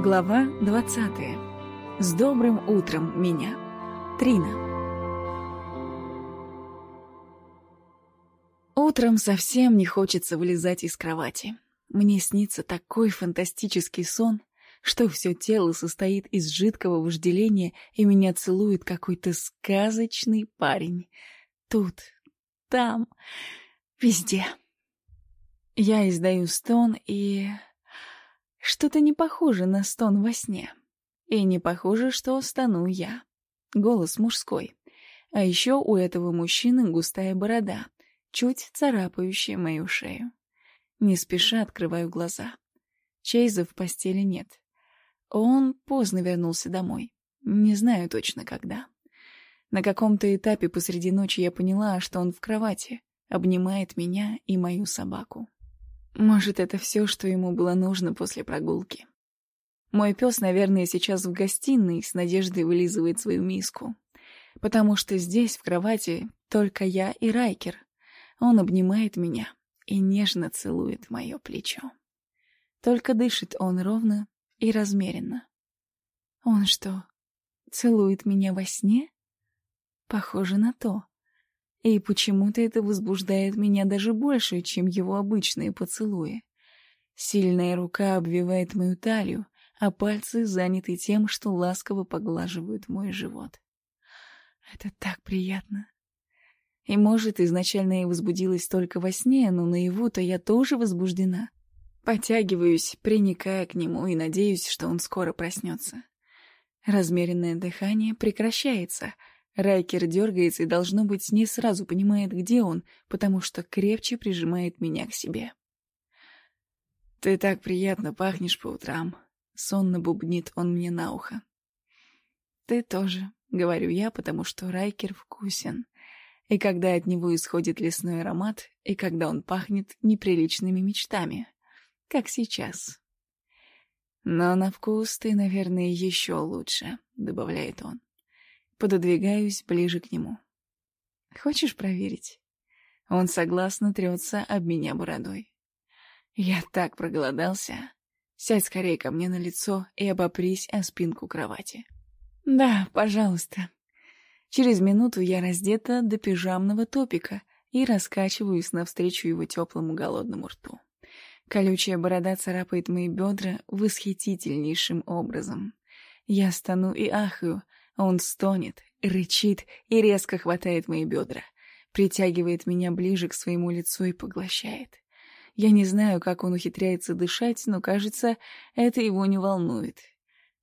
Глава 20. С добрым утром меня. Трина. Утром совсем не хочется вылезать из кровати. Мне снится такой фантастический сон, что все тело состоит из жидкого вожделения, и меня целует какой-то сказочный парень. Тут, там, везде. Я издаю стон и что-то не похоже на стон во сне. И не похоже, что стану я. Голос мужской. А еще у этого мужчины густая борода, чуть царапающая мою шею. Не спеша открываю глаза. Чейза в постели нет. Он поздно вернулся домой. Не знаю точно когда. На каком-то этапе посреди ночи я поняла, что он в кровати, обнимает меня и мою собаку. Может, это все, что ему было нужно после прогулки. Мой пес, наверное, сейчас в гостиной с надеждой вылизывает свою миску. Потому что здесь, в кровати, только я и Райкер. Он обнимает меня и нежно целует мое плечо. Только дышит он ровно и размеренно. Он что, целует меня во сне? Похоже на то. И почему-то это возбуждает меня даже больше, чем его обычные поцелуи. Сильная рука обвивает мою талию, а пальцы заняты тем, что ласково поглаживают мой живот. Это так приятно. И, может, изначально я возбудилась только во сне, но наяву-то я тоже возбуждена. Потягиваюсь, приникая к нему и надеюсь, что он скоро проснется. Размеренное дыхание прекращается — Райкер дергается и, должно быть, не сразу понимает, где он, потому что крепче прижимает меня к себе. «Ты так приятно пахнешь по утрам», — сонно бубнит он мне на ухо. «Ты тоже», — говорю я, потому что Райкер вкусен. И когда от него исходит лесной аромат, и когда он пахнет неприличными мечтами, как сейчас. «Но на вкус ты, наверное, еще лучше», — добавляет он. Пододвигаюсь ближе к нему. «Хочешь проверить?» Он согласно трется об меня бородой. «Я так проголодался. Сядь скорее ко мне на лицо и обопрись о спинку кровати». «Да, пожалуйста». Через минуту я раздета до пижамного топика и раскачиваюсь навстречу его теплому голодному рту. Колючая борода царапает мои бедра восхитительнейшим образом. Я стану и ахаю, он стонет, рычит и резко хватает мои бедра, притягивает меня ближе к своему лицу и поглощает. Я не знаю, как он ухитряется дышать, но, кажется, это его не волнует.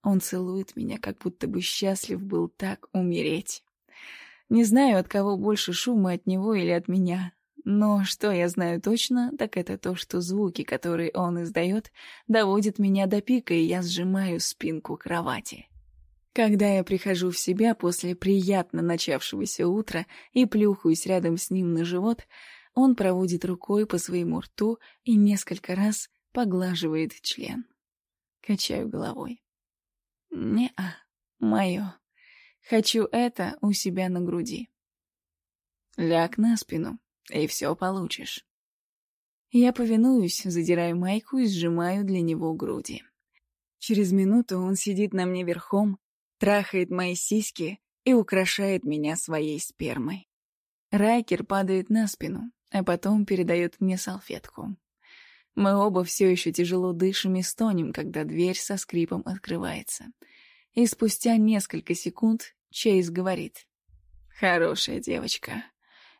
Он целует меня, как будто бы счастлив был так умереть. Не знаю, от кого больше шума, от него или от меня. Но что я знаю точно, так это то, что звуки, которые он издает, доводят меня до пика, и я сжимаю спинку кровати. Когда я прихожу в себя после приятно начавшегося утра и плюхаюсь рядом с ним на живот, он проводит рукой по своему рту и несколько раз поглаживает член. Качаю головой. Не-а, мое. Хочу это у себя на груди. Ляг на спину, и все получишь. Я повинуюсь, задираю майку и сжимаю для него груди. Через минуту он сидит на мне верхом, трахает мои сиськи и украшает меня своей спермой. Райкер падает на спину, а потом передает мне салфетку. Мы оба все еще тяжело дышим и стонем, когда дверь со скрипом открывается. И спустя несколько секунд Чейз говорит. «Хорошая девочка.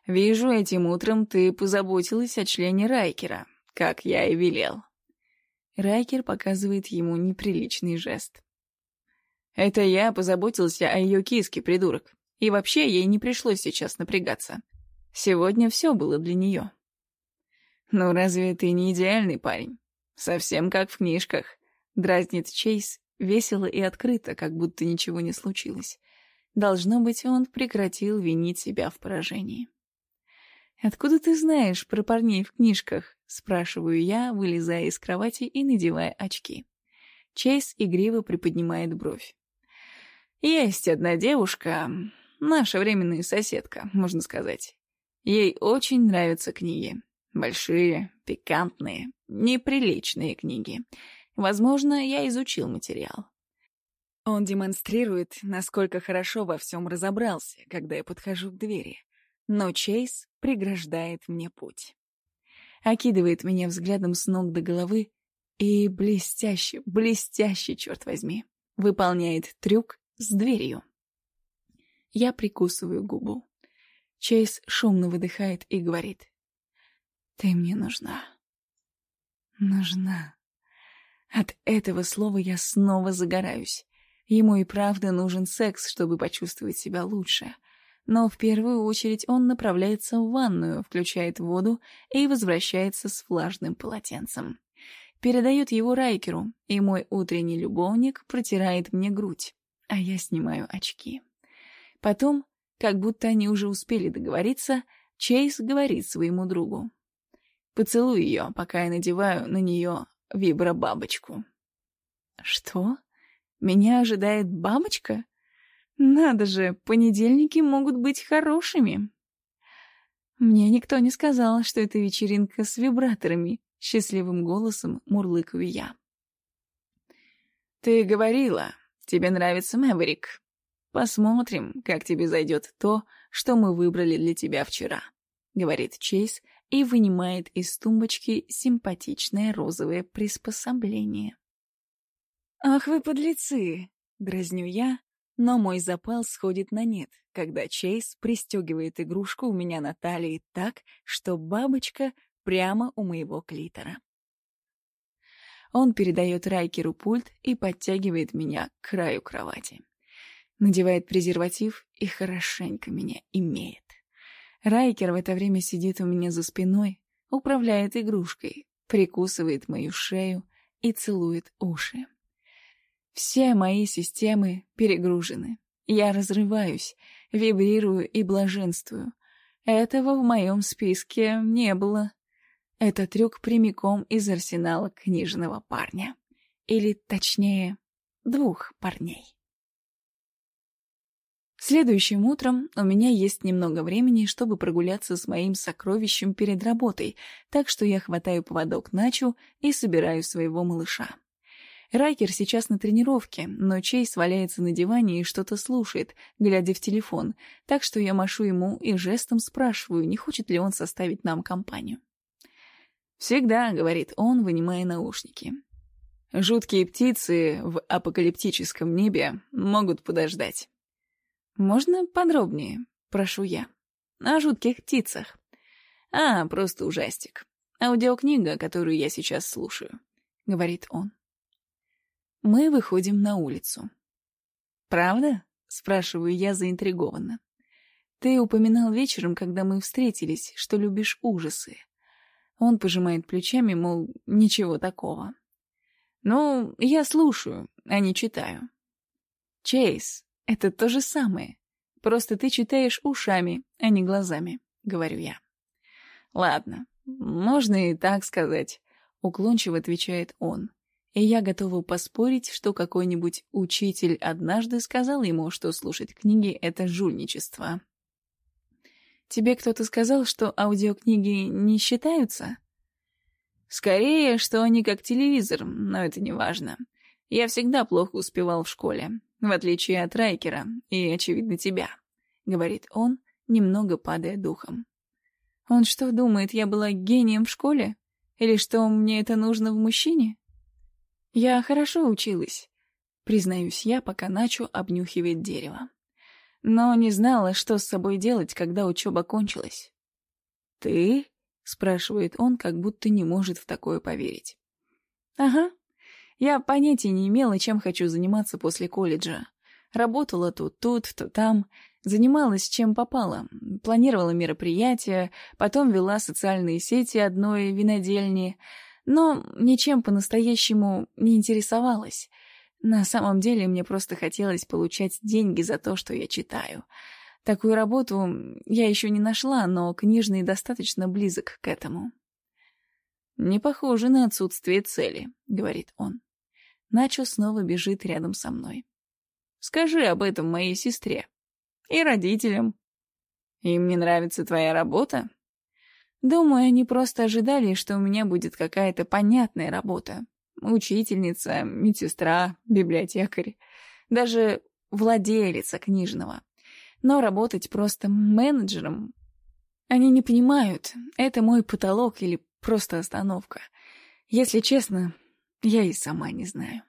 Вижу, этим утром ты позаботилась о члене Райкера, как я и велел». Райкер показывает ему неприличный жест. Это я позаботился о ее киске, придурок. И вообще ей не пришлось сейчас напрягаться. Сегодня все было для нее. «Ну разве ты не идеальный парень? Совсем как в книжках», — дразнит Чейз весело и открыто, как будто ничего не случилось. Должно быть, он прекратил винить себя в поражении. «Откуда ты знаешь про парней в книжках?» — спрашиваю я, вылезая из кровати и надевая очки. Чейз игриво приподнимает бровь. Есть одна девушка, наша временная соседка, можно сказать. Ей очень нравятся книги. Большие, пикантные, неприличные книги. Возможно, я изучил материал. Он демонстрирует, насколько хорошо во всем разобрался, когда я подхожу к двери. Но Чейз преграждает мне путь. Окидывает меня взглядом с ног до головы и блестяще, блестяще, черт возьми, выполняет трюк с дверью. Я прикусываю губу. Чейз шумно выдыхает и говорит. «Ты мне нужна». «Нужна». От этого слова я снова загораюсь. Ему и правда нужен секс, чтобы почувствовать себя лучше. Но в первую очередь он направляется в ванную, включает воду и возвращается с влажным полотенцем. Передает его Райкеру, и мой утренний любовник протирает мне грудь, а я снимаю очки. Потом, как будто они уже успели договориться, Чейз говорит своему другу. «Поцелуй ее, пока я надеваю на нее вибробабочку». «Что?» Меня ожидает бабочка? Надо же, понедельники могут быть хорошими. Мне никто не сказал, что это вечеринка с вибраторами, счастливым голосом мурлыкаю я. Ты говорила, тебе нравится Мэверик. Посмотрим, как тебе зайдет то, что мы выбрали для тебя вчера, говорит Чейз и вынимает из тумбочки симпатичное розовое приспособление. «Ах вы подлецы!» — дразню я, но мой запал сходит на нет, когда Чейз пристегивает игрушку у меня на талии так, что бабочка прямо у моего клитора. Он передает Райкеру пульт и подтягивает меня к краю кровати. Надевает презерватив и хорошенько меня имеет. Райкер в это время сидит у меня за спиной, управляет игрушкой, прикусывает мою шею и целует уши. Все мои системы перегружены. Я разрываюсь, вибрирую и блаженствую. Этого в моем списке не было. Это трюк прямиком из арсенала книжного парня. Или, точнее, двух парней. Следующим утром у меня есть немного времени, чтобы прогуляться с моим сокровищем перед работой, так что я хватаю поводок Начу и собираю своего малыша. Райкер сейчас на тренировке, но Чейз валяется на диване и что-то слушает, глядя в телефон, так что я машу ему и жестом спрашиваю, не хочет ли он составить нам компанию. «Всегда», — говорит он, вынимая наушники. «Жуткие птицы в апокалиптическом небе могут подождать». «Можно подробнее?» — прошу я. «О жутких птицах». «А, просто ужастик. Аудиокнига, которую я сейчас слушаю», — говорит он. Мы выходим на улицу. «Правда?» — спрашиваю я заинтригованно. «Ты упоминал вечером, когда мы встретились, что любишь ужасы». Он пожимает плечами, мол, ничего такого. «Ну, я слушаю, а не читаю». «Чейз, это то же самое. Просто ты читаешь ушами, а не глазами», — говорю я. «Ладно, можно и так сказать», — уклончиво отвечает он и я готова поспорить, что какой-нибудь учитель однажды сказал ему, что слушать книги — это жульничество. «Тебе кто-то сказал, что аудиокниги не считаются?» «Скорее, что они как телевизор, но это не важно. Я всегда плохо успевал в школе, в отличие от Райкера и, очевидно, тебя», — говорит он, немного падая духом. «Он что, думает, я была гением в школе? Или что мне это нужно в мужчине?» Я хорошо училась, признаюсь я, пока Начо обнюхивает дерево. Но не знала, что с собой делать, когда учеба кончилась. «Ты?» — спрашивает он, как будто не может в такое поверить. «Ага. Я понятия не имела, чем хочу заниматься после колледжа. Работала то тут, то там, занималась чем попало, планировала мероприятия, потом вела социальные сети одной винодельни — но ничем по-настоящему не интересовалась. На самом деле мне просто хотелось получать деньги за то, что я читаю. Такую работу я еще не нашла, но книжный достаточно близок к этому. «Не похоже на отсутствие цели», — говорит он. Начо снова бежит рядом со мной. «Скажи об этом моей сестре и родителям. Им не нравится твоя работа?» Думаю, они просто ожидали, что у меня будет какая-то понятная работа. Учительница, медсестра, библиотекарь, даже владелица книжного. Но работать просто менеджером... Они не понимают, это мой потолок или просто остановка. Если честно, я и сама не знаю.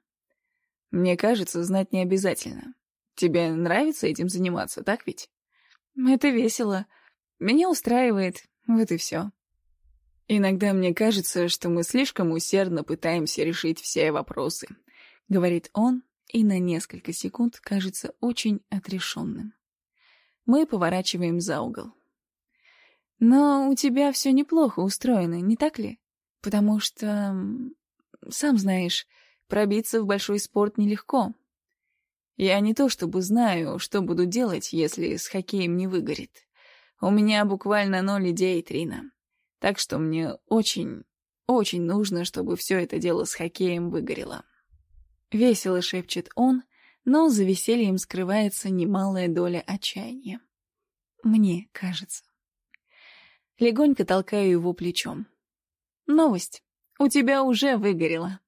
Мне кажется, знать не обязательно. Тебе нравится этим заниматься, так ведь? Это весело. Меня устраивает. Вот и все. Иногда мне кажется, что мы слишком усердно пытаемся решить все вопросы, говорит он и на несколько секунд кажется очень отрешенным. Мы поворачиваем за угол. Но у тебя все неплохо устроено, не так ли? Потому что, сам знаешь, пробиться в большой спорт нелегко. Я не то чтобы знаю, что буду делать, если с хоккеем не выгорит. У меня буквально ноль идей, Трина. Так что мне очень, очень нужно, чтобы все это дело с хоккеем выгорело. Весело шепчет он, но за весельем скрывается немалая доля отчаяния. Мне кажется. Легонько толкаю его плечом. Новость. У тебя уже выгорело.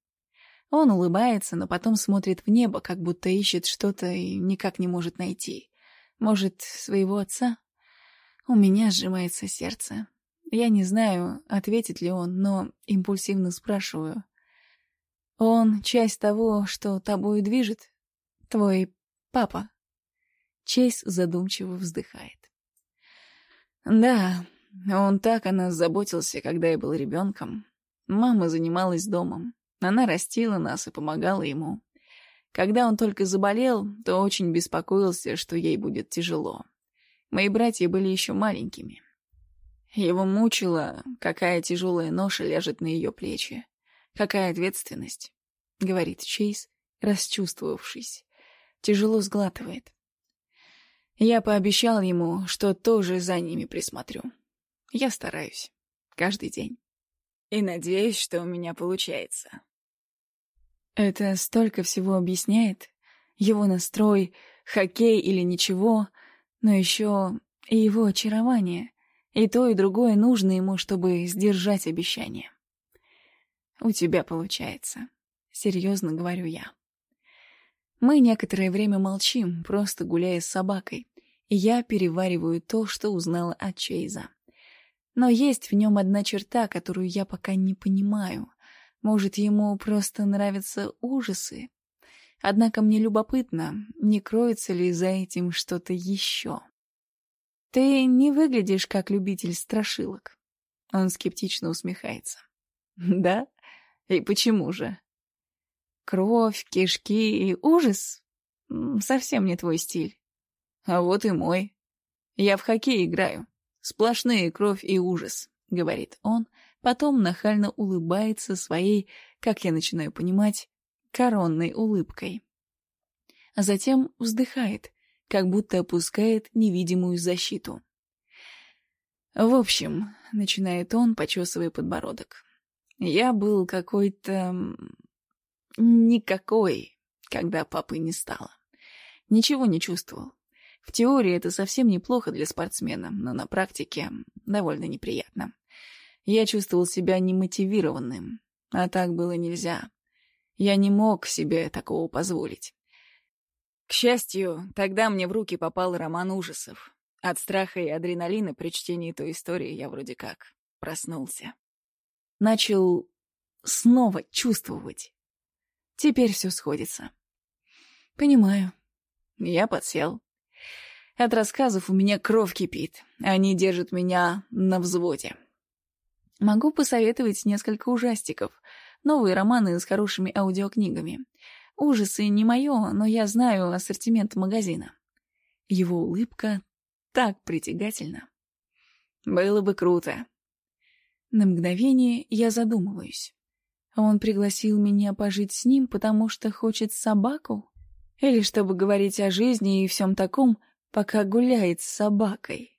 Он улыбается, но потом смотрит в небо, как будто ищет что-то и никак не может найти. Может, своего отца? У меня сжимается сердце. Я не знаю, ответит ли он, но импульсивно спрашиваю. Он часть того, что тобой движет? Твой папа? Чейз задумчиво вздыхает. Да, он так о нас заботился, когда я был ребенком. Мама занималась домом. Она растила нас и помогала ему. Когда он только заболел, то очень беспокоился, что ей будет тяжело. Мои братья были еще маленькими. Его мучило, какая тяжелая ноша ляжет на ее плечи. Какая ответственность, — говорит Чейз, расчувствовавшись. Тяжело сглатывает. Я пообещал ему, что тоже за ними присмотрю. Я стараюсь. Каждый день. И надеюсь, что у меня получается. Это столько всего объясняет. Его настрой, хоккей или ничего, но еще и его очарование — и то, и другое нужно ему, чтобы сдержать обещание. «У тебя получается», — серьезно говорю я. Мы некоторое время молчим, просто гуляя с собакой, и я перевариваю то, что узнала от Чейза. Но есть в нем одна черта, которую я пока не понимаю. Может, ему просто нравятся ужасы? Однако мне любопытно, не кроется ли за этим что-то еще. «Ты не выглядишь как любитель страшилок». Он скептично усмехается. «Да? И почему же?» «Кровь, кишки и ужас? Совсем не твой стиль. А вот и мой. Я в хоккей играю. Сплошные кровь и ужас», — говорит он, потом нахально улыбается своей, как я начинаю понимать, коронной улыбкой. Затем вздыхает — как будто опускает невидимую защиту. «В общем», — начинает он, почесывая подбородок, — «я был какой-то... никакой, когда папы не стало. Ничего не чувствовал. В теории это совсем неплохо для спортсмена, но на практике довольно неприятно. Я чувствовал себя немотивированным, а так было нельзя. Я не мог себе такого позволить. К счастью, тогда мне в руки попал роман ужасов. От страха и адреналина при чтении той истории я вроде как проснулся. Начал снова чувствовать. Теперь все сходится. Понимаю. Я подсел. От рассказов у меня кровь кипит. Они держат меня на взводе. Могу посоветовать несколько ужастиков. Новые романы с хорошими аудиокнигами. Ужасы не мое, но я знаю ассортимент магазина. Его улыбка так притягательна. Было бы круто. На мгновение я задумываюсь. Он пригласил меня пожить с ним, потому что хочет собаку? Или чтобы говорить о жизни и всем таком, пока гуляет с собакой?